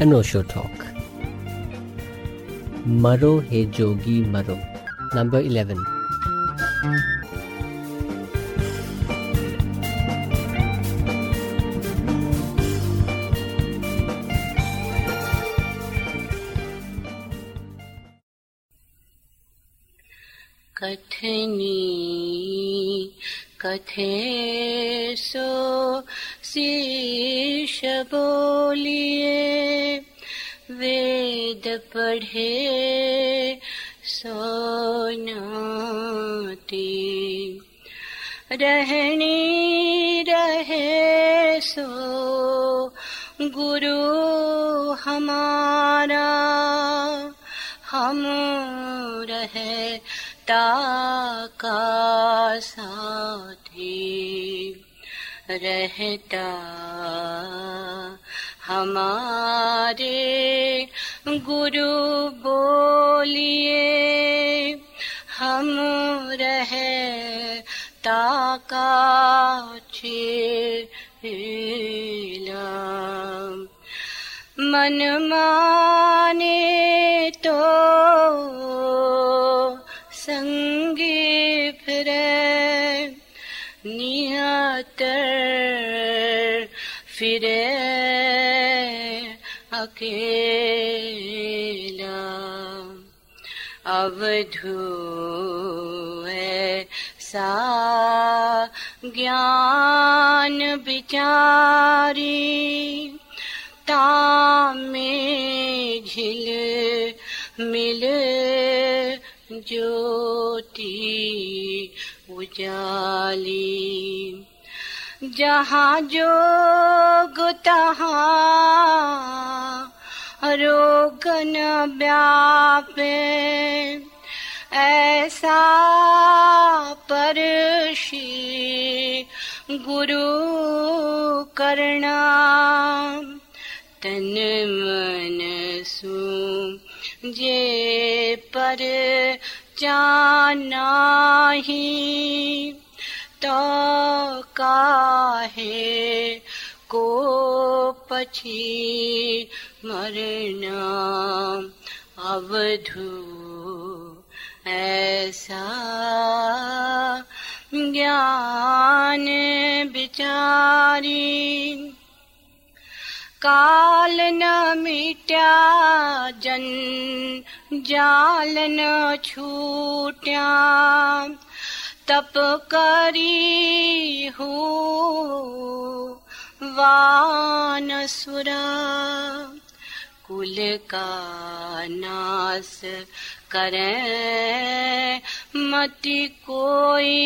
अनोशो talk मरो हे जोगी मरो number eleven कथनी कथे सो शीश बोलिए वेद पढ़े सोनाती। रहनी रहे सो गुरु हमारा। हम रहे का साथी। रहता। हमारे गुरु बोलिए हम रहे ताका मन माने तो संगी अकेला अवधु सा ज्ञान विचारी तामे झिल मिल ज्योति उजाली। जहाँ जोग तहाँ रोगन व्यापे, ऐसा परशी गुरु करना। तन मन सु जे पर जाना ही तो काहे को पछी मरना अवधु। ऐसा ज्ञान विचारी काल न मिट्या, जन जाल न छूट्या। तप करी हो वानसुरा कुल का नाश करे। मति कोई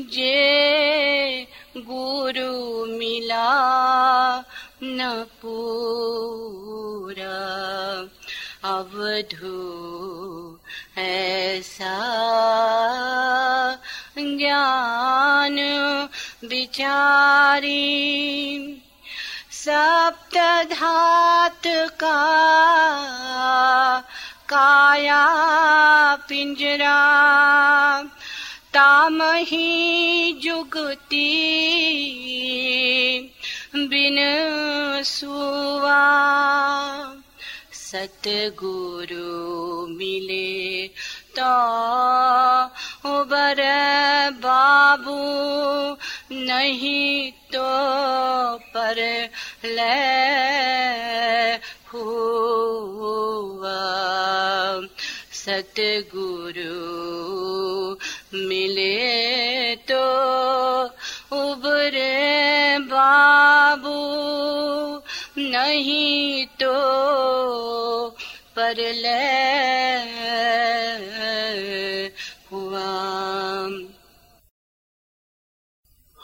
जे गुरु मिला न पूरा। अवधु ऐसा ज्ञान विचारी सप्त धात का काया पिंजरा तामही जुगती बिन सुवा। सतगुरु मिले तो उबर बाबू नहीं तो पर ले सतगुरु मिले तो उबरे बाबू। नहीं तो पर ले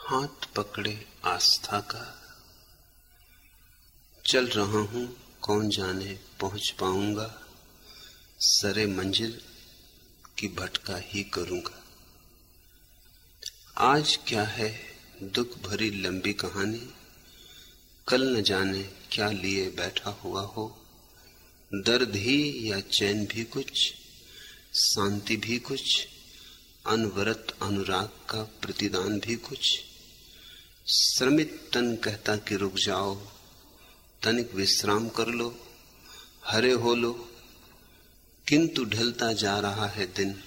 हाथ पकड़े आस्था का। चल रहा हूँ, कौन जाने पहुँच पाऊँगा? सरे मंजिल की भटका ही करूँगा। आज क्या है दुख भरी लंबी कहानी? कल न जाने क्या लिए बैठा हुआ हो? दर्द ही या चैन भी कुछ, शांति भी कुछ, अनवरत अनुराग का प्रतिदान भी कुछ। श्रमित तन कहता कि रुक जाओ, तनिक विश्राम कर लो, हरे हो लो। किंतु ढलता जा रहा है दिन,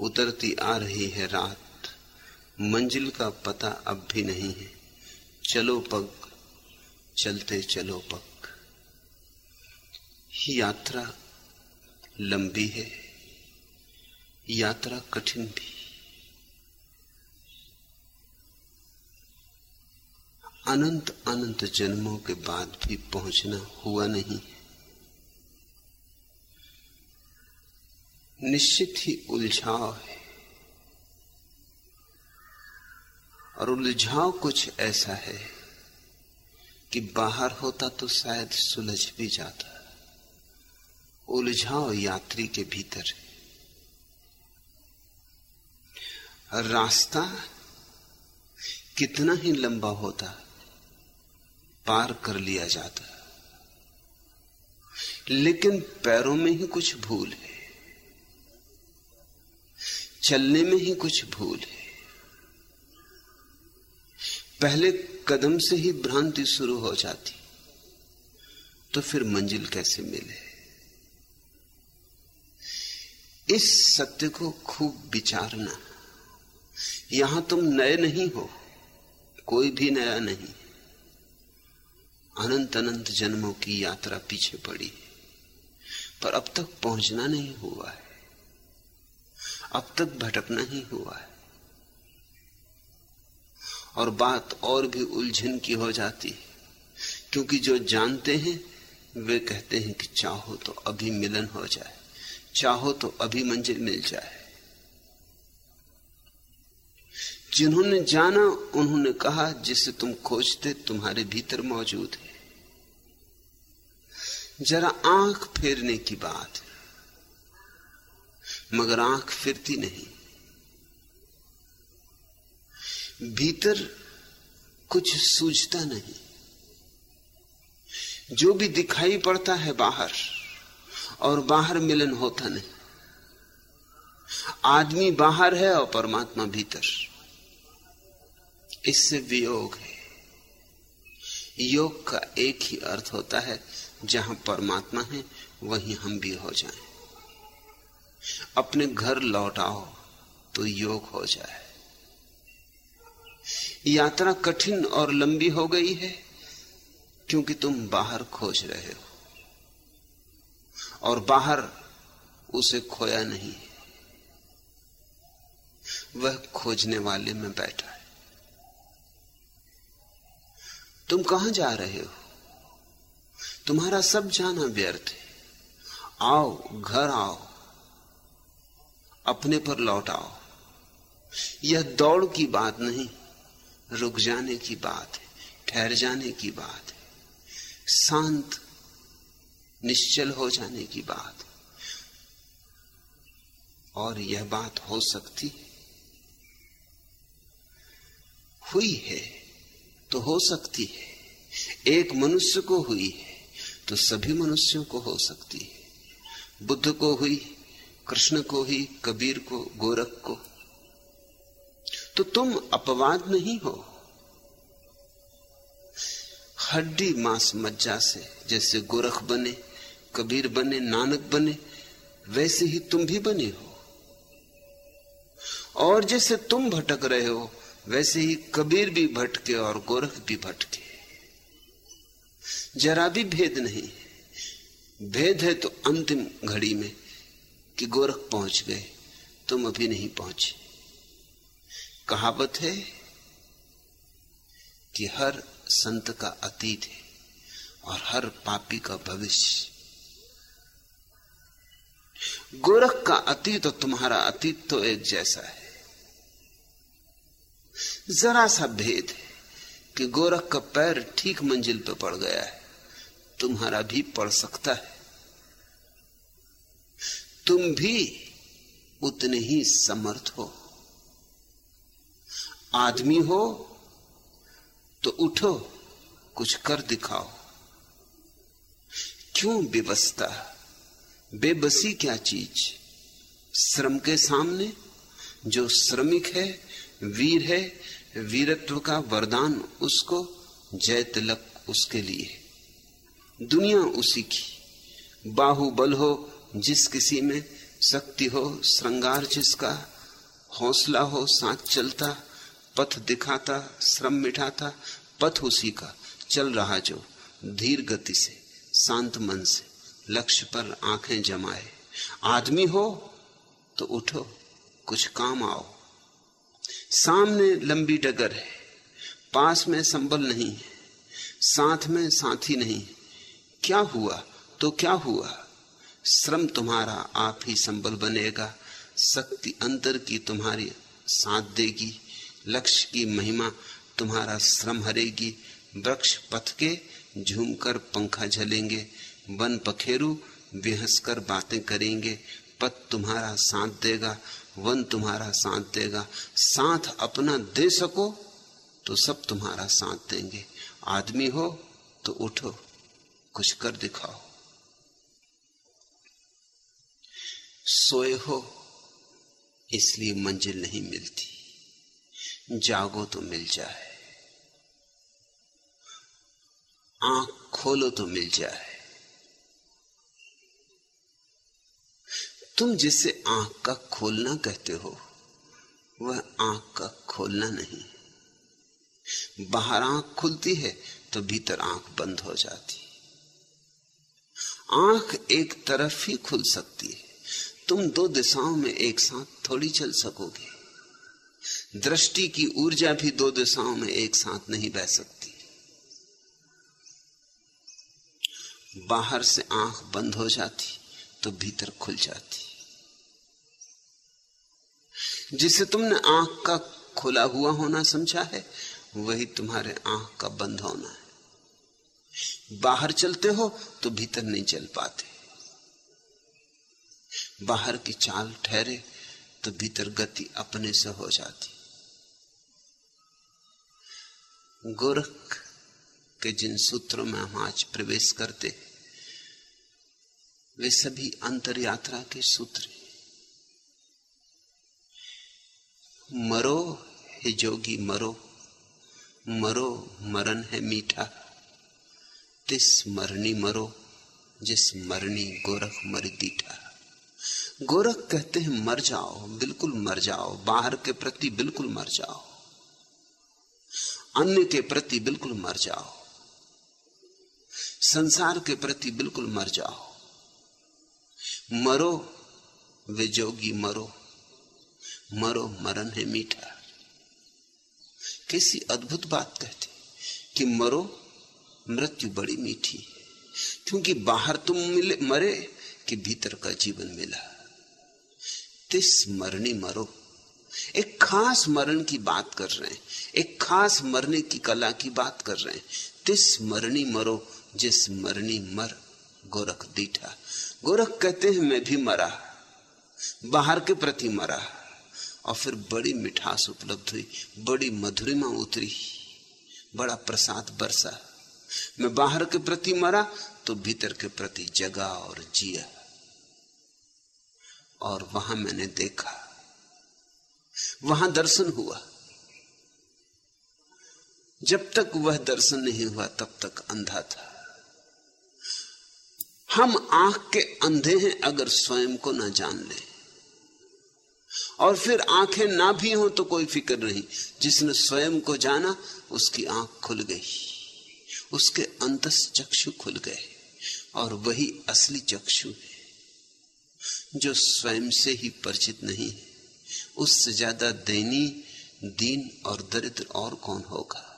उतरती आ रही है रात। मंजिल का पता अब भी नहीं है, चलो पग, चलते चलो पग। यात्रा लंबी है, यात्रा कठिन भी। अनंत अनंत जन्मों के बाद भी पहुँचना हुआ नहीं। निश्चित ही उलझाव है। और उलझाव कुछ ऐसा है कि बाहर होता तो शायद सुलझ भी जाता। उलझाव यात्री के भीतर है। रास्ता कितना ही लंबा होता पार कर लिया जाता लेकिन पैरों में ही कुछ भूल है, चलने में ही कुछ भूल है। पहले कदम से ही भ्रांति शुरू हो जाती तो फिर मंजिल कैसे मिले? इस सत्य को खूब विचारना। यहाँ तुम नए नहीं हो, कोई भी नया नहीं। अनंत अनंत जन्मों की यात्रा पीछे पड़ी। है पर अब तक पहुँचना नहीं हुआ है। अब तक भटकना ही हुआ है। और बात और भी उलझन की हो जाती है, क्योंकि जो जानते हैं, वे कहते हैं कि चाहो तो अभी मिलन हो जाए, चाहो तो अभी मंजिल मिल जाए। जिन्होंने जाना, उन्होंने कहा, जिसे तुम खोजते, तुम्हारे भीतर मौजूद है। जरा आँख फेरने की बात है। मगर आँख फिरती नहीं। भीतर कुछ सूझता नहीं। जो भी दिखाई पड़ता है बाहर, और बाहर मिलन होता नहीं। आदमी बाहर है और परमात्मा भीतर। इससे वियोग है। योग का एक ही अर्थ होता है जहाँ परमात्मा है, वहीं हम भी हो जाएँ। अपने घर लौट आओ तो योग हो जाए। यात्रा कठिन और लंबी हो गई है, क्योंकि तुम बाहर खोज रहे हो। और बाहर उसे खोया नहीं वह खोजने वाले में बैठा है। तुम कहाँ जा रहे हो? तुम्हारा सब जाना व्यर्थ है। आओ, घर आओ, अपने पर लौट आओ। यह दौड़ की बात नहीं, रुक जाने की बात है, ठहर जाने की बात है। शांत, निश्चल हो जाने की बात और यह बात हो सकती हुई है तो हो सकती है। एक मनुष्य को हुई है। तो सभी मनुष्यों को हो सकती है। बुद्ध को हुई, कृष्ण को ही कबीर को, गोरख को। तो तुम अपवाद नहीं हो। हड्डी मांस मज्जा से जैसे गोरख बने, कबीर बने, नानक बने, वैसे ही तुम भी बने हो। और जैसे तुम भटक रहे हो, वैसे ही कबीर भी भटके और गोरख भी भटके। जरा भी भेद नहीं भेद है तो अंतिम घड़ी में कि गोरख पहुँच गए, तुम अभी नहीं पहुँचे। कहावत है कि हर संत का अतीत है और हर पापी का भविष्य। गोरख का अतीत और तुम्हारा अतीत तो एक जैसा है। जरा सा भेद है। कि गोरख का पैर ठीक मंजिल पर पड़ गया है। तुम्हारा भी पड़ सकता है। तुम भी उतने ही समर्थ हो। आदमी हो तो उठो, कुछ कर दिखाओ। क्यों बेबसता बेबसी क्या चीज़? श्रम के सामने? जो श्रमिक है, वीर है वीरत्व का वरदान उसको जय तिलक उसके लिए दुनिया उसी की। बाहुबल हो, जिस किसी में शक्ति हो, श्रृंगार जिसका हौसला हो, साथ चलता, पथ दिखाता, श्रम मिठाता पथ उसी का चल रहा जो धीर गति से, शांत मन से, लक्ष्य पर आँखें जमाए। आदमी हो तो उठो, कुछ काम आओ। सामने लंबी डगर है, पास में संबल नहीं साथ में साथी नहीं क्या हुआ? तो क्या हुआ? श्रम तुम्हारा आप ही संबल बनेगा, शक्ति अंतर की तुम्हारी साथ देगी, लक्ष्य की महिमा तुम्हारा श्रम हरेगी। वृक्ष पथ के झूमकर पंखा झलेंगे, वन पखेरु बेहस कर बातें करेंगे, पथ तुम्हारा साथ देगा वन तुम्हारा साथ देगा। साथ अपना दे सको तो सब तुम्हारा साथ देंगे। आदमी हो तो उठो, कुछ कर दिखाओ। सोए हो, इसलिए मंजिल नहीं मिलती। जागो तो मिल जाए। आँख खोलो तो मिल जाए। तुम जिसे आँख का खोलना कहते हो, वह आँख का खोलना नहीं। बाहर आँख खुलती है तो भीतर आँख बंद हो जाती। आँख एक तरफ़ ही खुल सकती है। तुम दो दिशाओं में एक साथ थोड़ी चल सकोगे। दृष्टि की ऊर्जा भी दो दिशाओं में एक साथ नहीं बह सकती। बाहर से आँख बंद हो जाती तो भीतर खुल जाती। जिसे तुमने आँख का खुला हुआ होना समझा है, वही तुम्हारे आँख का बंद होना है। बाहर चलते हो तो भीतर नहीं चल पाते। बाहर की चाल ठहरे तो भीतर गति अपने से हो जाती। गोरख के जिन सूत्रों में हम आज प्रवेश करते, वे सभी अंतर यात्रा के सूत्र मरो हे जोगी, मरो। मरो मरण है मीठा। तिस मरनी मरो, जिस मरनी गोरख मर दीठा। गोरख कहते हैं, मर जाओ, बिल्कुल मर जाओ। बाहर के प्रति बिल्कुल मर जाओ। अन्य के प्रति बिल्कुल मर जाओ। संसार के प्रति बिल्कुल मर जाओ। मरो, वे जोगी मरो। मरो मरण है मीठा। कैसी अद्भुत बात कहते कि मरो, मृत्यु बड़ी मीठी क्योंकि बाहर तुम मिले, मरे कि भीतर का जीवन मिला। तिस मरनी मरो। एक खास मरण की बात कर रहे हैं। एक खास मरने की कला की बात कर रहे हैं। तिस मरनी मरो, जिस मरनी मर, गोरख दीठा। गोरख कहते हैं, मैं भी मरा। बाहर के प्रति मरा। और फिर बड़ी मिठास उपलब्ध हुई, बड़ी मधुरिमा उतरी। बड़ा प्रसाद बरसा। मैं बाहर के प्रति मरा तो भीतर के प्रति जगा और जिया। और वहाँ मैंने देखा, वहाँ दर्शन हुआ। जब तक वह दर्शन नहीं हुआ, तब तक अंधा था। हम आँख के अंधे हैं, अगर स्वयं को ना जान ले। और फिर आँखें ना भी हो तो कोई फ़िक्र नहीं। जिसने स्वयं को जाना, उसकी आँख खुल गई। उसके अंतस चक्षु खुल गए और वही असली चक्षु है, जो स्वयं से ही परिचित नहीं है। उससे ज़्यादा दैनी दीन और दरिद्र और कौन होगा?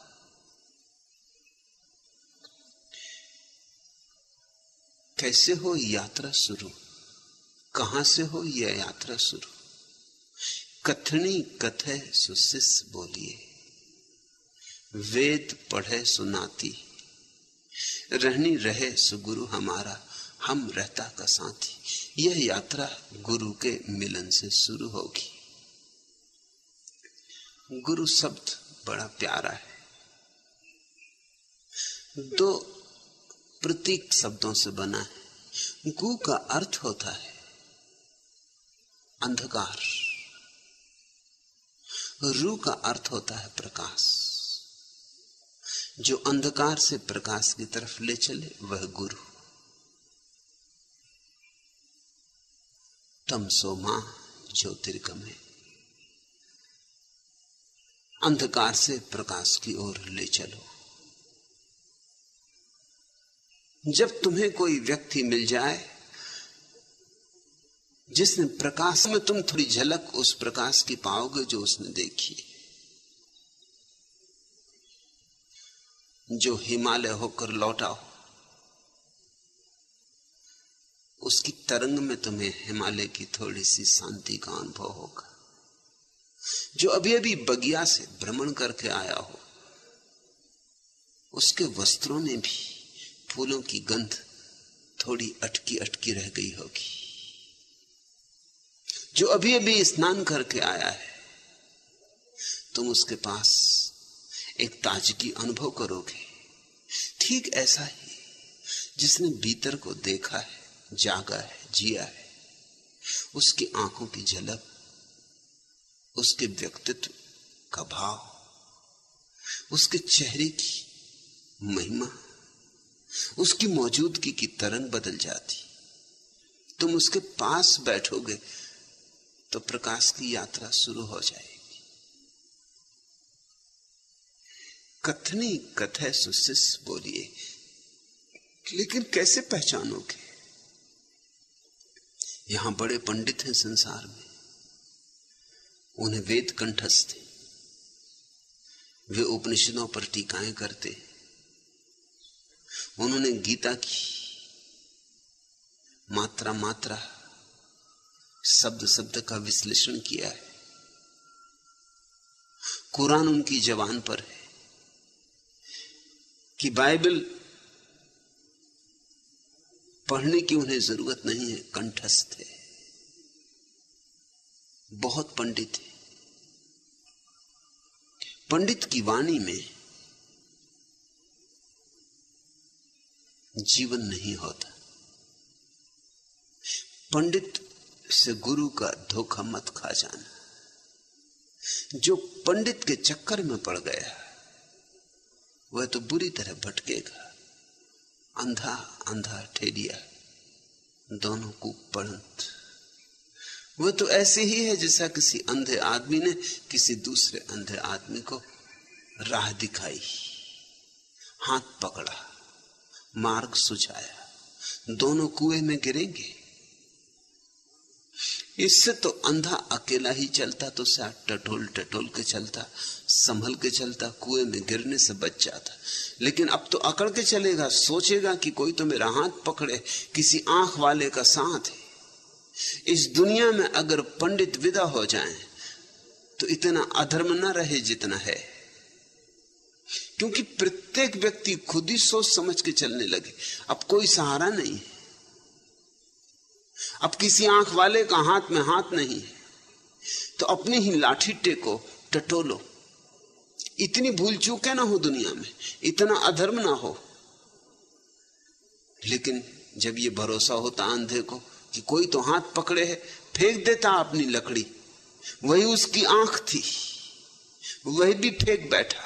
कैसे हो यात्रा शुरू? कहाँ से हो यह यात्रा शुरू? कथनी कथे सुशिष बोलिए। वेद पढ़े सुनाती। रहनी रहे सुगुरु हमारा, हम रहता का साथी। यह यात्रा गुरु के मिलन से शुरू होगी। गुरु शब्द बड़ा प्यारा है। दो प्रतीक शब्दों से बना है। गु का अर्थ होता है अंधकार। रू का अर्थ होता है प्रकाश। जो अंधकार से प्रकाश की तरफ़ ले चले, वह गुरु। तमसो माँ ज्योतिर्गमे अंधकार से प्रकाश की ओर ले चलो। जब तुम्हें कोई व्यक्ति मिल जाए जिसने प्रकाश में तुम थोड़ी झलक, उस प्रकाश की पाओगे जो उसने देखी। जो हिमालय होकर लौटा हो, उसकी तरंग में तुम्हें हिमालय की थोड़ी सी शांति का अनुभव होगा। जो अभी अभी बगिया से भ्रमण करके आया हो, उसके वस्त्रों में भी फूलों की गंध थोड़ी अटकी अटकी रह गई होगी। जो अभी अभी स्नान करके आया है, तुम उसके पास एक ताजगी अनुभव करोगे। ठीक ऐसा ही जिसने भीतर को देखा है, जागा है, जिया है, उसकी आँखों की झलक, उसके व्यक्तित्व का भाव, उसके चेहरे की महिमा, उसकी मौजूदगी की तरंग बदल जाती। तुम उसके पास बैठोगे तो प्रकाश की यात्रा शुरू हो जाएगी। कथनी कथ है सुशिष बोलिए, लेकिन कैसे पहचानोगे? यहाँ बड़े पंडित हैं संसार में। उन्हें वेद कंठस्थ वे उपनिषदों पर टीकाएँ करते उन्होंने गीता की मात्रा मात्रा शब्द शब्द का विश्लेषण किया है। कुरान उनकी जवान पर है कि बाइबल पढ़ने की उन्हें ज़रूरत नहीं है, कंठस्थ है। बहुत पंडित है। पंडित की वाणी में जीवन नहीं होता। पंडित से गुरु का धोखा मत खा जाना। जो पंडित के चक्कर में पड़ गया, वह तो बुरी तरह भटकेगा। अंधा अंधा ठेरिया दोनों को पढ़ंत वह तो ऐसे ही है जैसा किसी अंधे आदमी ने किसी दूसरे अंधे आदमी को राह दिखाई। हाथ पकड़ा, मार्ग सुझाया, दोनों कुएँ में गिरेंगे। इससे तो अंधा अकेला ही चलता तो सा टटोल टटोल के चलता, संभल के चलता, कुएँ में गिरने से बच जाता। लेकिन अब तो अकड़ के चलेगा, सोचेगा कि कोई तो मेरा हाथ पकड़े, किसी आँख वाले का साथ है। इस दुनिया में अगर पंडित विदा हो जाएँ तो इतना अधर्म न रहे जितना है। क्योंकि प्रत्येक व्यक्ति खुद ही सोच समझ के चलने लगे। अब कोई सहारा नहीं है। अब किसी आँख वाले का हाथ में हाथ नहीं है तो अपनी ही लाठी टेको टटोलो इतनी भूल चूके ना हो दुनिया में, इतना अधर्म ना हो। लेकिन जब ये भरोसा होता अंधे को कि कोई तो हाथ पकड़े है, फेंक देता अपनी लकड़ी, वही उसकी आँख थी, वही भी फेंक बैठा।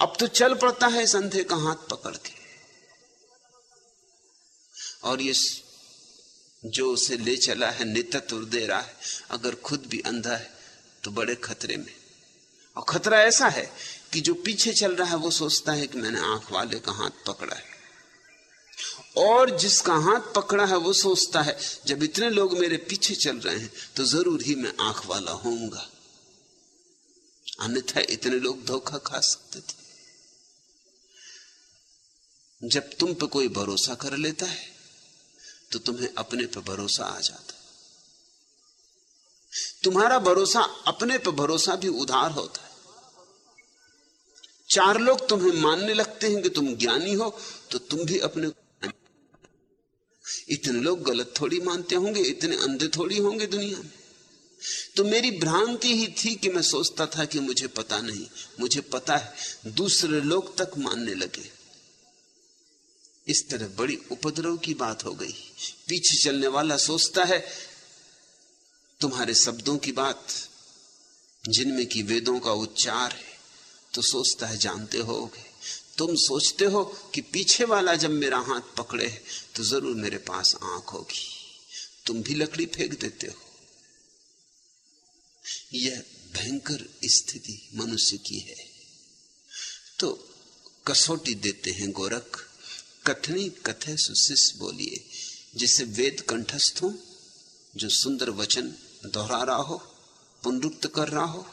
अब तो चल पड़ता है इस अंधे का हाथ पकड़ के। और ये जो उसे ले चला है नेतृत्व दे रहा है। अगर खुद भी अंधा है तो बड़े खतरे में। और खतरा ऐसा है कि जो पीछे चल रहा है, वो सोचता है कि मैंने आँख वाले का हाथ पकड़ा है। और जिसका हाथ पकड़ा है, वो सोचता है, जब इतने लोग मेरे पीछे चल रहे हैं तो ज़रूर ही मैं आँख वाला होऊँगा। अन्यथा इतने लोग धोखा खा सकते थे। जब तुम पे कोई भरोसा कर लेता है तो तुम्हें अपने पर भरोसा आ जाता। तुम्हारा भरोसा अपने पर भरोसा भी उधार होता है। चार लोग तुम्हें मानने लगते हैं कि तुम ज्ञानी हो तो तुम भी अपने इतने लोग गलत थोड़ी मानते होंगे, इतने अंधे थोड़ी होंगे दुनिया में। तो मेरी भ्रांति ही थी कि मैं सोचता था कि मुझे पता नहीं, मुझे पता है, दूसरे लोग तक मानने लगे। इस तरह बड़ी उपद्रव की बात हो गई। पीछे चलने वाला सोचता है, तुम्हारे शब्दों की बात, जिनमें की वेदों का उच्चार है तो सोचता है जानते होगे। तुम सोचते हो कि पीछे वाला जब मेरा हाथ पकड़े तो ज़रूर मेरे पास आँख होगी। तुम भी लकड़ी फेंक देते हो। यह भयंकर स्थिति मनुष्य की है। तो कसौटी देते हैं गोरख, कथनी कथे सुशिष बोलिए। जिसे वेद कंठस्थ हो, जो सुंदर वचन दोहरा रहा हो, पुनरुक्त कर रहा हो,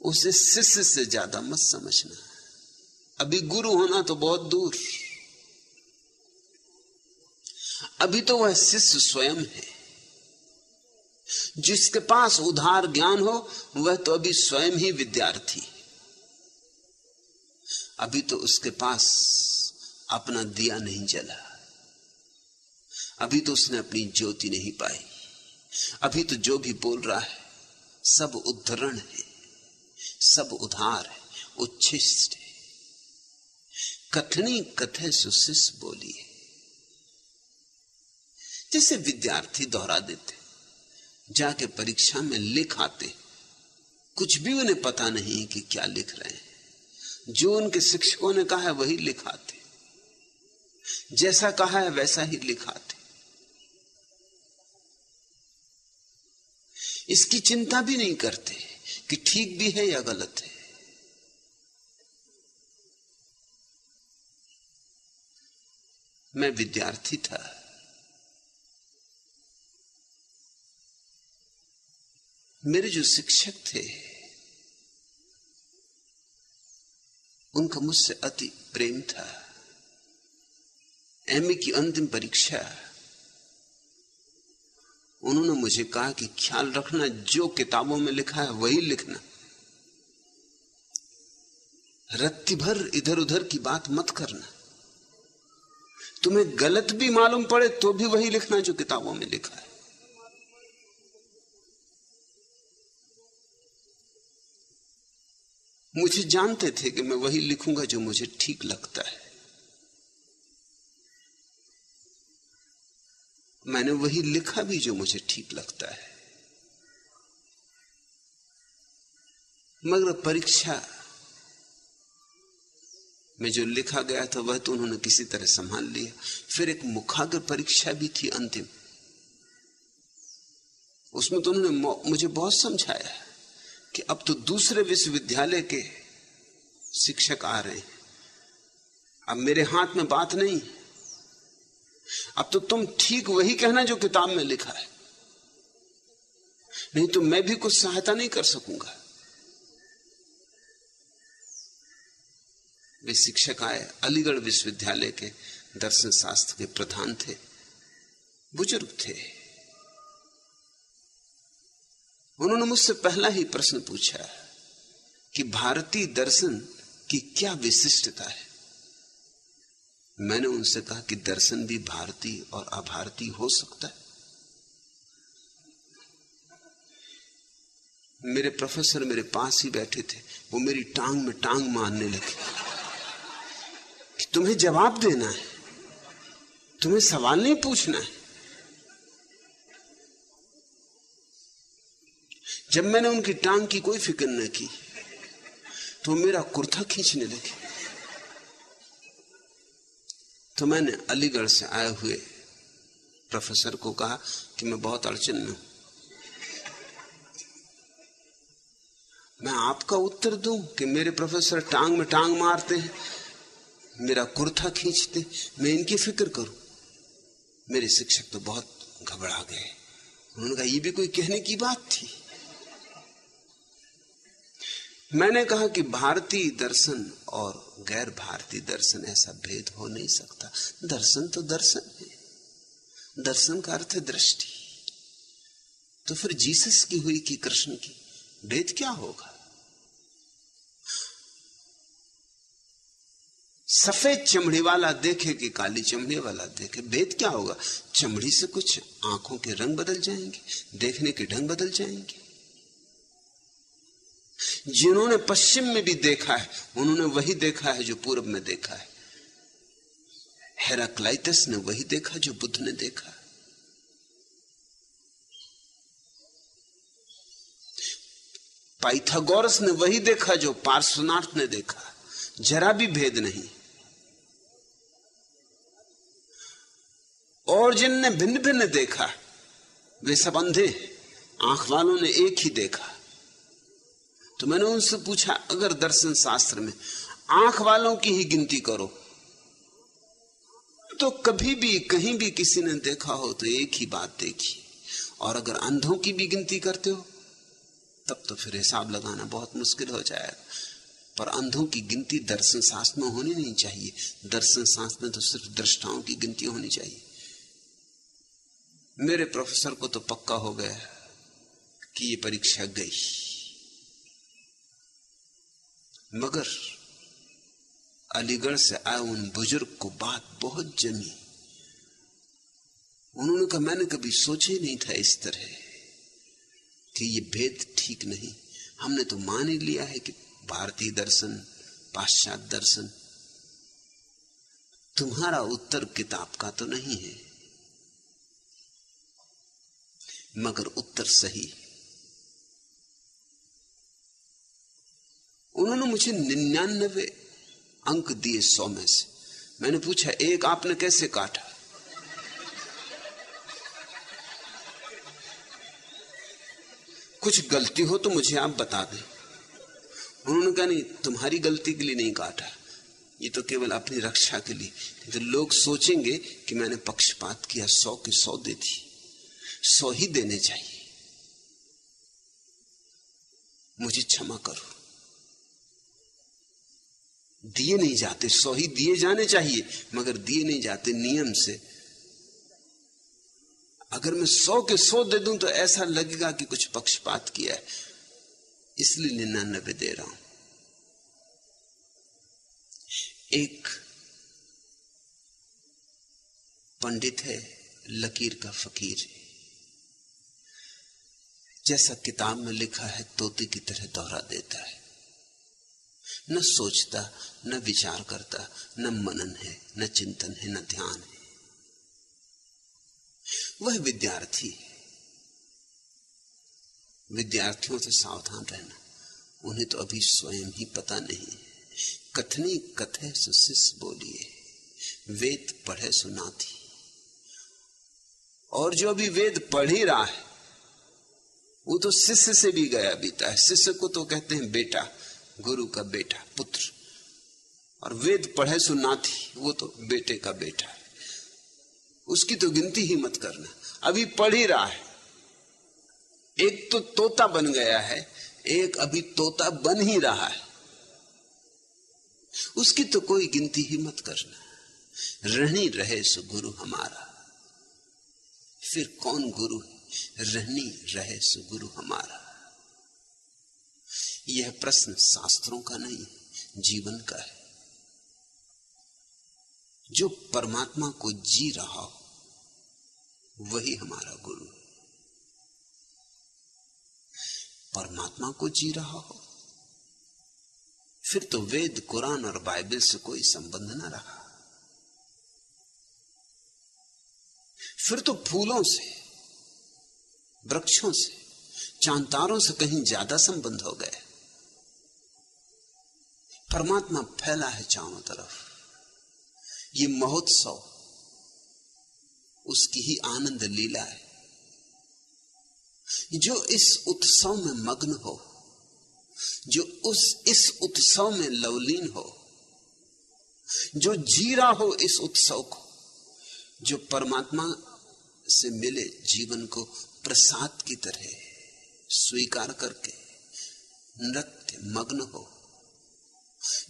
उसे शिष्य से ज़्यादा मत समझना। अभी गुरु होना तो बहुत दूर। अभी तो वह शिष्य स्वयं है। जिसके पास उधार ज्ञान हो, वह तो अभी स्वयं ही विद्यार्थी। अभी तो उसके पास अपना दिया नहीं जला। अभी तो उसने अपनी ज्योति नहीं पाई। अभी तो जो भी बोल रहा है, सब उद्धरण है, सब उधार है, उच्छिष्ट है। कथनी कथे सुशिष बोलिए जैसे विद्यार्थी दोहरा देते जाके परीक्षा में लिख आते कुछ भी उन्हें पता नहीं कि क्या लिख रहे हैं। जो उनके शिक्षकों ने कहा है, वही लिखाते जैसा कहा है, वैसा ही लिखाते इसकी चिंता भी नहीं करते कि ठीक भी है या गलत है। मैं विद्यार्थी था। मेरे जो शिक्षक थे, उनका मुझसे अति प्रेम था। एमए की अंतिम परीक्षा उन्होंने मुझे कहा कि ख्याल रखना, जो किताबों में लिखा है वही लिखना। रत्ती भर इधर उधर की बात मत करना। तुम्हें गलत भी मालूम पड़े तो भी वही लिखना जो किताबों में लिखा है। मुझे जानते थे कि मैं वही लिखूँगा जो मुझे ठीक लगता है। मैंने वही लिखा भी जो मुझे ठीक लगता है। मगर परीक्षा में जो लिखा गया था, वह तो उन्होंने किसी तरह संभाल लिया। फिर एक मुखाग्र परीक्षा भी थी अंतिम। उसमें तो उन्होंने मुझे बहुत समझाया कि अब तो दूसरे विश्वविद्यालय के शिक्षक आ रहे हैं। अब मेरे हाथ में बात नहीं। अब तो तुम ठीक वही कहना जो किताब में लिखा है। नहीं तो मैं भी कुछ सहायता नहीं कर सकूँगा। वे शिक्षक आए, अलीगढ़ विश्वविद्यालय के दर्शन शास्त्र के प्रधान थे। बुज़ुर्ग थे। उन्होंने मुझसे पहला ही प्रश्न पूछा कि भारतीय दर्शन की क्या विशिष्टता है? मैंने उनसे कहा कि दर्शन भी भारतीय और अभारतीय हो सकता है। मेरे प्रोफेसर मेरे पास ही बैठे थे। वो मेरी टांग में टांग मारने लगे कि तुम्हें जवाब देना है। तुम्हें सवाल नहीं पूछना है। जब मैंने उनकी टांग की कोई फ़िक्र न की तो मेरा कुर्ता खींचने लगे। तो मैंने अलीगढ़ से आए हुए प्रोफेसर को कहा कि मैं बहुत अड़चन में हूँ। मैं आपका उत्तर दूँ कि मेरे प्रोफेसर टांग में टांग मारते हैं, मेरा कुर्ता खींचते मैं इनकी फ़िक्र करूँ। मेरे शिक्षक तो बहुत घबरा गए। उन्होंने कहा, ये भी कोई कहने की बात थी? मैंने कहा कि भारतीय दर्शन और गैर भारतीय दर्शन ऐसा भेद हो नहीं सकता। दर्शन तो दर्शन है। दर्शन का अर्थ है दृष्टि। तो फिर जीसस की हुई कि कृष्ण की भेद क्या होगा? सफ़ेद चमड़ी वाला देखे कि काली चमड़ी वाला देखे, भेद क्या होगा? चमड़ी से कुछ आँखों के रंग बदल जाएँगे, देखने के ढंग बदल जाएँगे। जिन्होंने पश्चिम में भी देखा है, उन्होंने वही देखा है जो पूर्व में देखा है। हेराक्लाइटस ने वही देखा जो बुद्ध ने देखा। पाइथागोरस ने वही देखा जो पार्श्वनाथ ने देखा। जरा भी भेद नहीं। और जिनने भिन्न भिन्न देखा, वे सब अंधे आँख वालों ने एक ही देखा। तो मैंने उनसे पूछा, अगर दर्शन शास्त्र में आँख वालों की ही गिनती करो तो कभी भी कहीं भी किसी ने देखा हो तो एक ही बात देखी। और अगर अंधों की भी गिनती करते हो, तब तो फिर हिसाब लगाना बहुत मुश्किल हो जाएगा। पर अंधों की गिनती दर्शन शास्त्र में होनी नहीं चाहिए। दर्शन शास्त्र में तो सिर्फ़ दृष्टाओं की गिनती होनी चाहिए। मेरे प्रोफेसर को तो पक्का हो गया कि ये परीक्षा गई। मगर अलीगढ़ से आए उन बुज़ुर्ग को बात बहुत जमी। उन्होंने कहा, मैंने कभी सोचा ही नहीं था इस तरह कि ये भेद ठीक नहीं। हमने तो मान ही लिया है कि भारतीय दर्शन, पाश्चात्य दर्शन, तुम्हारा उत्तर किताब का तो नहीं है। मगर उत्तर सही उन्होंने मुझे निन्यानवे अंक दिए सौ में से। मैंने पूछा, एक आपने कैसे काटा? कुछ गलती हो तो मुझे आप बता दें। उन्होंने कहा, नहीं, तुम्हारी गलती के लिए नहीं काटा। ये तो केवल अपनी रक्षा के लिए। तो लोग सोचेंगे कि मैंने पक्षपात किया, सौ के सौ दे दी सौ ही देने चाहिए। मुझे क्षमा करो। दिए नहीं जाते, सौ ही दिए जाने चाहिए, मगर दिए नहीं जाते नियम से। अगर मैं सौ के सौ दे दूँ तो ऐसा लगेगा कि कुछ पक्षपात किया है, इसलिए निन्यानबे दे रहा हूँ। एक पंडित है, लकीर का फकीर। जैसा किताब में लिखा है, तोते की तरह दोहरा देता है। न सोचता, न विचार करता, न मनन है, न चिंतन है, न ध्यान है। वह विद्यार्थी विद्यार्थियों से सावधान रहना, उन्हें तो अभी स्वयं ही पता नहीं कथनी कथे सुशिष बोलिए, वेद पढ़े सुनाती। और जो अभी वेद पढ़ ही रहा है, वो तो शिष्य से भी गया बीता है। शिष्य को तो कहते हैं, बेटा गुरु का बेटा, पुत्र। और वेद पढ़े सुनाती वो तो बेटे का बेटा है। उसकी तो गिनती ही मत करना। अभी पढ़ ही रहा है। एक तो तोता बन गया है, एक अभी तोता बन ही रहा है। उसकी तो कोई गिनती ही मत करना। रहनी रहे सो गुरु हमारा। फिर कौन गुरु है? रहनी रहे सो गुरु हमारा। यह प्रश्न शास्त्रों का नहीं, जीवन का है। जो परमात्मा को जी रहा हो, वही हमारा गुरु। है परमात्मा को जी रहा हो, फिर तो वेद, कुरान और बाइबल से कोई संबंध ना रहा। फिर तो फूलों से, वृक्षों से, चांतारों से कहीं ज़्यादा संबंध हो गए। परमात्मा फैला है चारों तरफ़। ये महोत्सव, उसकी ही आनंद लीला है। जो इस उत्सव में मग्न हो, जो उस, इस उत्सव में लवलीन हो, जो जी रहा हो इस उत्सव को, जो परमात्मा से मिले जीवन को प्रसाद की तरह स्वीकार करके नृत्य मग्न हो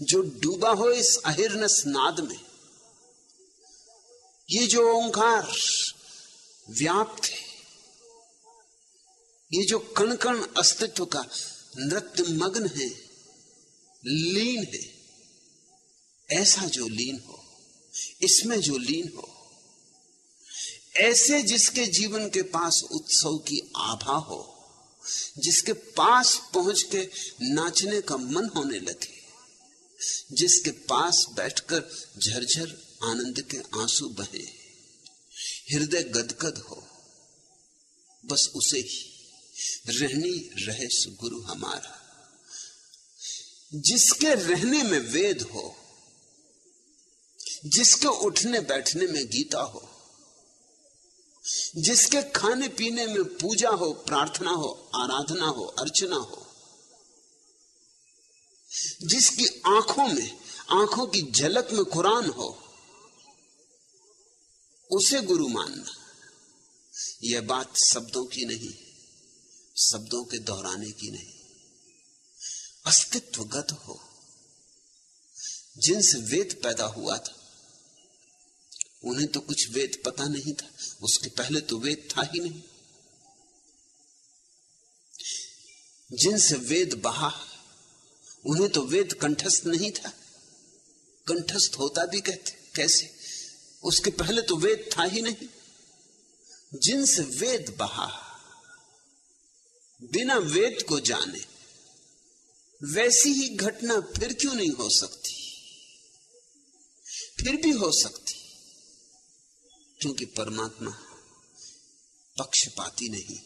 जो डूबा हो इस अहिर्नस नाद में, ये जो ओंकार व्याप्त है, ये जो कण कण अस्तित्व का नृत्य मग्न है, लीन है, ऐसा जो लीन हो, इसमें जो लीन हो, ऐसे जिसके जीवन के पास उत्सव की आभा हो, जिसके पास पहुँच के नाचने का मन होने लगे जिसके पास बैठकर झरझर आनंद के आँसू बहे। हृदय गदगद हो, बस उसे ही रहनी रहे गुरु हमारा। जिसके रहने में वेद हो, जिसके उठने बैठने में गीता हो, जिसके खाने पीने में पूजा हो, प्रार्थना हो, आराधना हो, अर्चना हो जिसकी आँखों में, आँखों की झलक में कुरान हो, उसे गुरु मानना। यह बात शब्दों की नहीं, शब्दों के दोहराने की नहीं। अस्तित्वगत हो। जिनसे वेद पैदा हुआ था, उन्हें तो कुछ वेद पता नहीं था, उसके पहले तो वेद था ही नहीं। जिनसे वेद बहा उन्हें तो वेद कंठस्थ नहीं था। कंठस्थ होता भी कहते, कैसे? उसके पहले तो वेद था ही नहीं। जिनसे वेद बहा, बिना वेद को जाने, वैसी ही घटना फिर क्यों नहीं हो सकती? फिर भी हो सकती, क्योंकि परमात्मा पक्षपाती नहीं।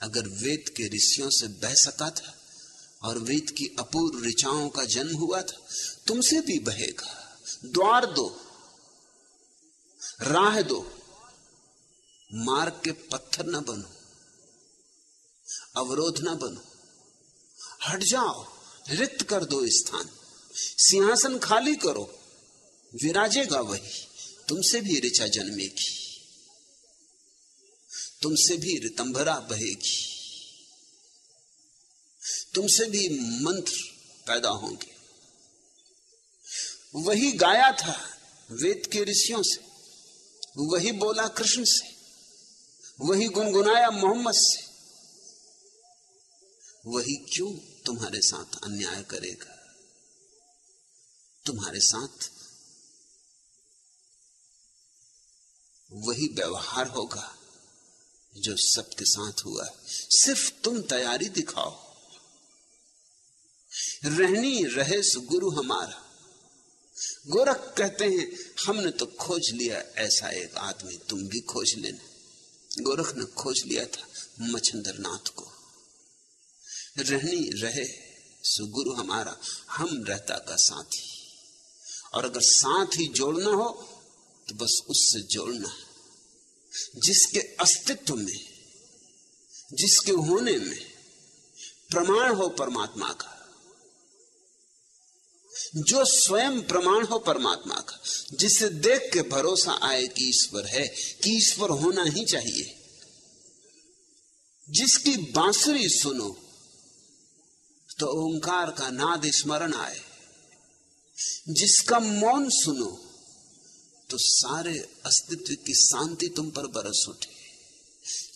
अगर वेद के ऋषियों से बह सका था और वेद की अपूर्व ऋचाओं का जन्म हुआ था। तुमसे भी बहेगा। द्वार दो, राह दो, मार्ग के पत्थर न बनो, अवरोध न बनो। हट जाओ, रिक्त कर दो स्थान। सिंहासन खाली करो, विराजेगा वही। तुमसे भी ऋचा जन्मेगी। तुमसे भी रितंभरा बहेगी। तुमसे भी मंत्र पैदा होंगे। वही गाया था वेद के ऋषियों से, वही बोला कृष्ण से, वही गुनगुनाया मोहम्मद से। वही क्यों तुम्हारे साथ अन्याय करेगा? तुम्हारे साथ वही व्यवहार होगा जो सबके साथ हुआ सिर्फ़ तुम तैयारी दिखाओ। रहनी रहे गुरु हमारा। गोरख कहते हैं, हमने तो खोज लिया, ऐसा एक आदमी, तुम भी खोज लेना। गोरख ने खोज लिया था मच्छंदर को। रहनी रहे सुगुरु हमारा, हम रहता का साथी। और अगर साथ ही जोड़ना हो तो बस उससे जोड़ना। जिसके अस्तित्व में, जिसके होने में, प्रमाण हो परमात्मा का। जो स्वयं प्रमाण हो परमात्मा का, जिसे देख के भरोसा आए कि ईश्वर है, कि ईश्वर होना ही चाहिए। जिसकी बांसुरी सुनो तो ओंकार का नाद स्मरण आए। जिसका मौन सुनो तो सारे अस्तित्व की शांति तुम पर बरस उठे।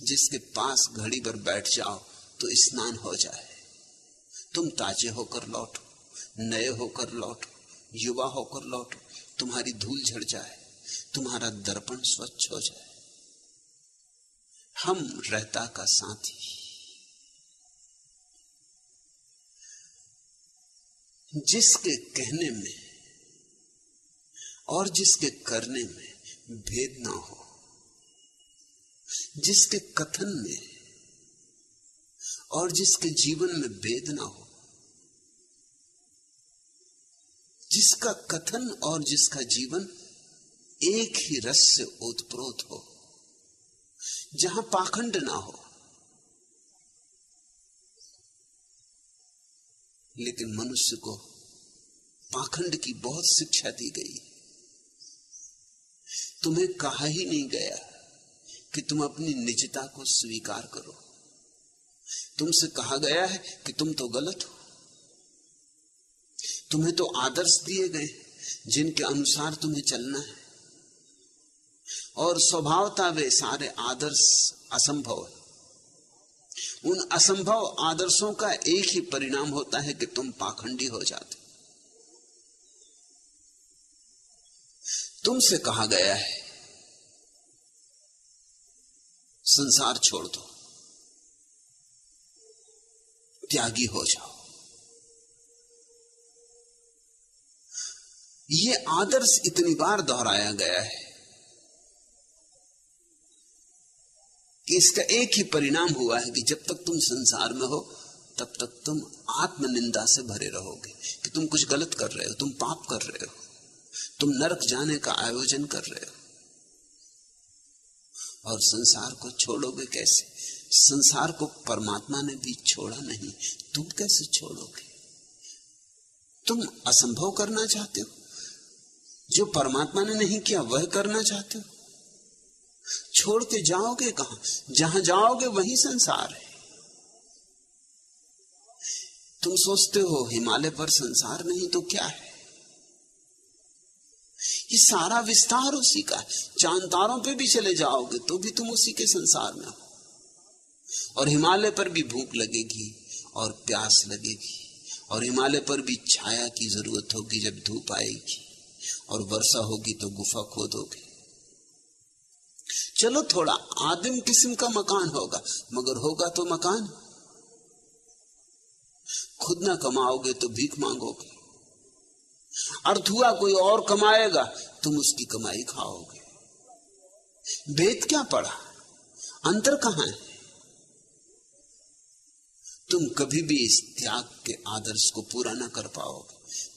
जिसके पास घड़ी भर बैठ जाओ तो स्नान हो जाए। तुम ताजे होकर लौटो। नए होकर लौटो, युवा होकर लौटो, तुम्हारी धूल झड़ जाए, तुम्हारा दर्पण स्वच्छ हो जाए। हम रहता का साथी। जिसके कहने में और जिसके करने में भेद ना हो, जिसके कथन में और जिसके जीवन में भेद ना हो जिसका कथन और जिसका जीवन एक ही रस से ओतप्रोत हो, जहाँ पाखंड ना हो। लेकिन मनुष्य को पाखंड की बहुत शिक्षा दी गई। तुम्हें कहा ही नहीं गया कि तुम अपनी निजता को स्वीकार करो। तुमसे कहा गया है कि तुम तो गलत हो। तुम्हें तो आदर्श दिए गए, जिनके अनुसार तुम्हें चलना है। और स्वभावता वे सारे आदर्श असंभव है। उन असंभव आदर्शों का एक ही परिणाम होता है कि तुम पाखंडी हो जाते तुमसे कहा गया है, संसार छोड़ दो, त्यागी हो जाओ। ये आदर्श इतनी बार दोहराया गया है कि इसका एक ही परिणाम हुआ है कि जब तक तुम संसार में हो, तब तक तुम आत्मनिंदा से भरे रहोगे कि तुम कुछ गलत कर रहे हो, तुम पाप कर रहे हो, तुम नरक जाने का आयोजन कर रहे हो। और संसार को छोड़ोगे कैसे? संसार को परमात्मा ने भी छोड़ा नहीं, तुम कैसे छोड़ोगे? तुम असंभव करना चाहते हो? जो परमात्मा ने नहीं किया, वह करना चाहते हो? छोड़ के जाओगे कहा? जहाँ जाओगे, वही संसार है। तुम सोचते हो, हिमालय पर संसार नहीं तो क्या है? ये सारा विस्तार उसी का चाँद तारों पे भी चले जाओगे तो भी तुम उसी के संसार में हो। और हिमालय पर भी भूख लगेगी और प्यास लगेगी। और हिमालय पर भी छाया की ज़रूरत होगी जब धूप आएगी। और वर्षा होगी तो गुफा खोदोगे चलो थोड़ा आदिम किस्म का मकान होगा, मगर होगा तो मकान। खुद ना कमाओगे तो भीख मांगोगे। अर्थ हुआ कोई और कमाएगा, तुम उसकी कमाई खाओगे। भेद क्या पड़ा? अंतर कहाँ है? तुम कभी भी इस त्याग के आदर्श को पूरा ना कर पाओगे।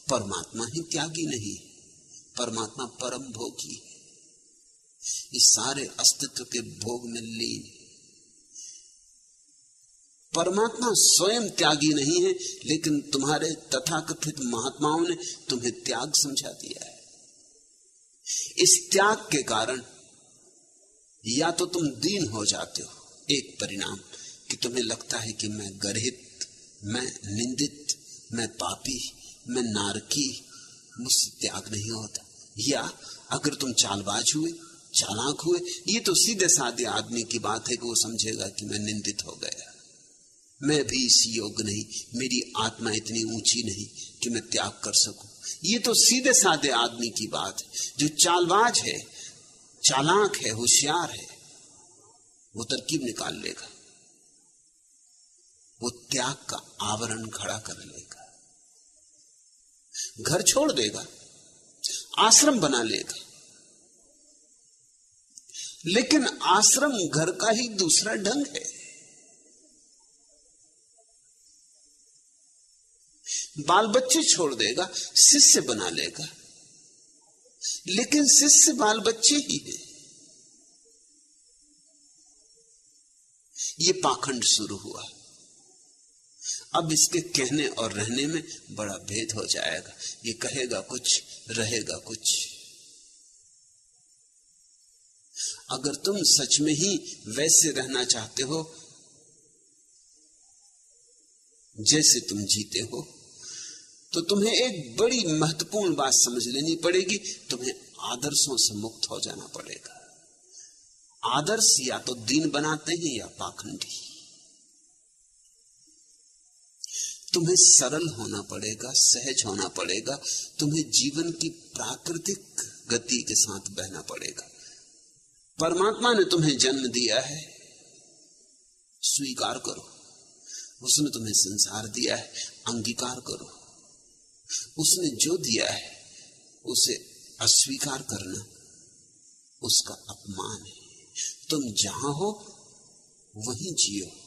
परमात्मा ही त्यागी नहीं। परमात्मा परम भोगी। है इस सारे अस्तित्व के भोग में लीन। परमात्मा स्वयं त्यागी नहीं है, लेकिन तुम्हारे तथाकथित महात्माओं ने तुम्हें त्याग समझा दिया है। इस त्याग के कारण या तो तुम दीन हो जाते हो, एक परिणाम कि तुम्हें लगता है कि मैं गर्हित, मैं निंदित, मैं पापी, मैं नारकी, मुझसे त्याग नहीं होता। या अगर तुम चालबाज हुए, चालाक हुए, ये तो सीधे साधे आदमी की बात है कि वो समझेगा कि मैं निंदित हो गया। मैं भी इस योग नहीं, मेरी आत्मा इतनी ऊँची नहीं कि मैं त्याग कर सकूँ। ये तो सीधे साधे आदमी की बात है। जो चालबाज है, चालाक है, होशियार है, वो तरकीब निकाल लेगा। वो त्याग का आवरण खड़ा कर लेगा। घर छोड़ देगा। आश्रम बना लेगा लेकिन आश्रम घर का ही दूसरा ढंग है। बाल बच्चे छोड़ देगा, शिष्य बना लेगा। लेकिन शिष्य बाल बच्चे ही है। ये पाखंड शुरू हुआ। अब इसके कहने और रहने में बड़ा भेद हो जाएगा। ये कहेगा कुछ रहेगा कुछ। अगर तुम सच में ही वैसे रहना चाहते हो, जैसे तुम जीते हो तो तुम्हें एक बड़ी महत्वपूर्ण बात समझ लेनी पड़ेगी। तुम्हें आदर्शों से मुक्त हो जाना पड़ेगा। आदर्श या तो दीन बनाते हैं या पाखंडी। तुम्हें सरल होना पड़ेगा, सहज होना पड़ेगा, तुम्हें जीवन की प्राकृतिक गति के साथ बहना पड़ेगा। परमात्मा ने तुम्हें जन्म दिया है, स्वीकार करो। उसने तुम्हें संसार दिया है, अंगीकार करो। उसने जो दिया है, उसे अस्वीकार करना उसका अपमान है। तुम जहाँ हो, वहीं जियो।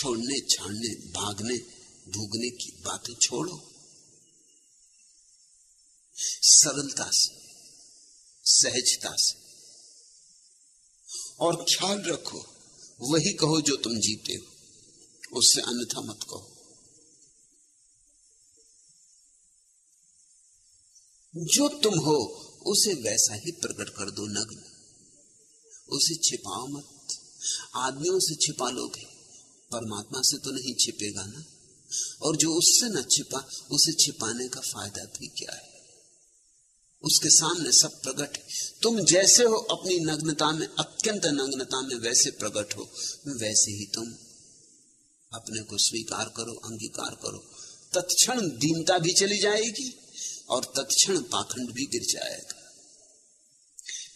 छोड़ने, छाड़ने, भागने, भूगने की बातें छोड़ो। सरलता से, सहजता से। और ख्याल रखो, वही कहो जो तुम जीते हो, उससे अन्यथा मत कहो। जो तुम हो, उसे वैसा ही प्रकट कर दो नग्न। उसे छिपाओ मत। आदमियों से छिपा लोगे। परमात्मा से तो नहीं छिपेगा ना? और जो उससे न छिपा, उसे छिपाने का फ़ायदा भी क्या है? उसके सामने सब प्रकट है। तुम जैसे हो, अपनी नग्नता में, अत्यंत नग्नता में वैसे प्रकट हो। वैसे ही तुम अपने को स्वीकार करो, अंगीकार करो। तत्क्षण दीनता भी चली जाएगी और तत्क्षण पाखंड भी गिर जाएगा।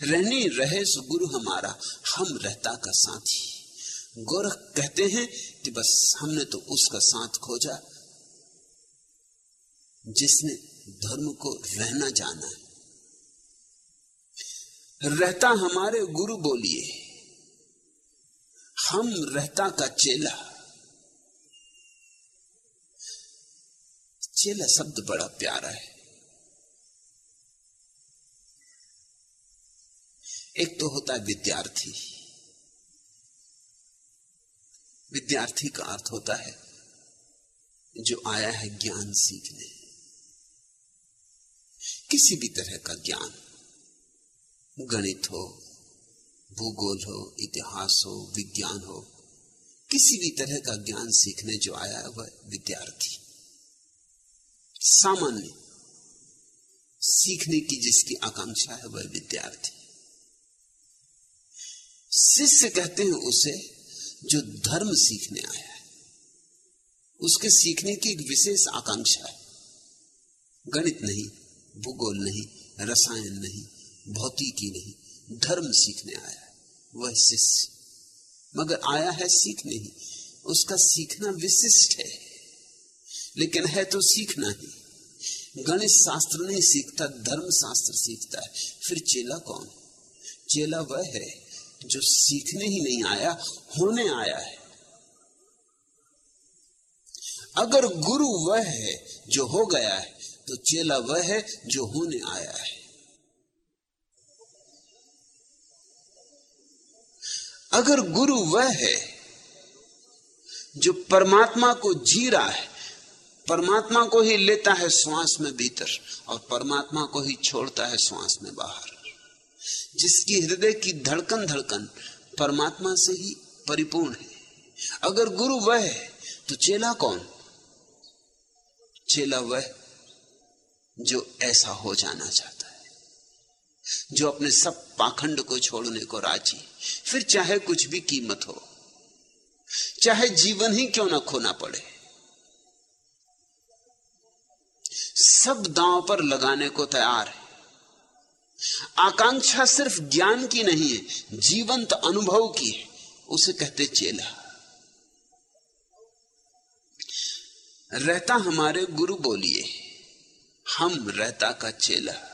रहनी, रहे सो गुरु हमारा, हम रहता का साथी। गोरख कहते हैं कि बस हमने तो उसका साथ खोजा, जिसने धर्म को रहना जाना है। रहता हमारे गुरु बोलिए, हम रहता का चेला। चेला शब्द बड़ा प्यारा है। एक तो होता है विद्यार्थी। विद्यार्थी का अर्थ होता है, जो आया है ज्ञान सीखने। किसी भी तरह का ज्ञान, गणित हो, भूगोल हो, इतिहास हो, विज्ञान हो, किसी भी तरह का ज्ञान सीखने जो आया है वह विद्यार्थी। सामान्य सीखने की जिसकी आकांक्षा है वह विद्यार्थी। शिष्य कहते हैं उसे जो धर्म सीखने आया है, उसके सीखने की एक विशेष आकांक्षा है। गणित नहीं, भूगोल नहीं, रसायन नहीं, भौतिकी नहीं, धर्म सीखने आया है, वह शिष्य। मगर आया है सीखने ही, उसका सीखना विशिष्ट है। लेकिन है तो सीखना ही। गणित शास्त्र नहीं सीखता, धर्म शास्त्र सीखता है। फिर चेला कौन? चेला वह है जो सीखने ही नहीं आया, होने आया है। अगर गुरु वह है जो हो गया है तो चेला वह है जो होने आया है। अगर गुरु वह है जो परमात्मा को जी रहा है, परमात्मा को ही लेता है श्वास में भीतर और परमात्मा को ही छोड़ता है श्वास में बाहर। जिसकी हृदय की धड़कन धड़कन परमात्मा से ही परिपूर्ण है। अगर गुरु वह है तो चेला कौन? चेला वह जो ऐसा हो जाना चाहता है, जो अपने सब पाखंड को छोड़ने को राज़ी फिर चाहे कुछ भी कीमत हो, चाहे जीवन ही क्यों ना खोना पड़े, सब दांव पर लगाने को तैयार है। आकांक्षा सिर्फ़ ज्ञान की नहीं है, जीवंत अनुभव की है। उसे कहते चेला। रहता हमारे गुरु बोलिए, हम रहता का चेला।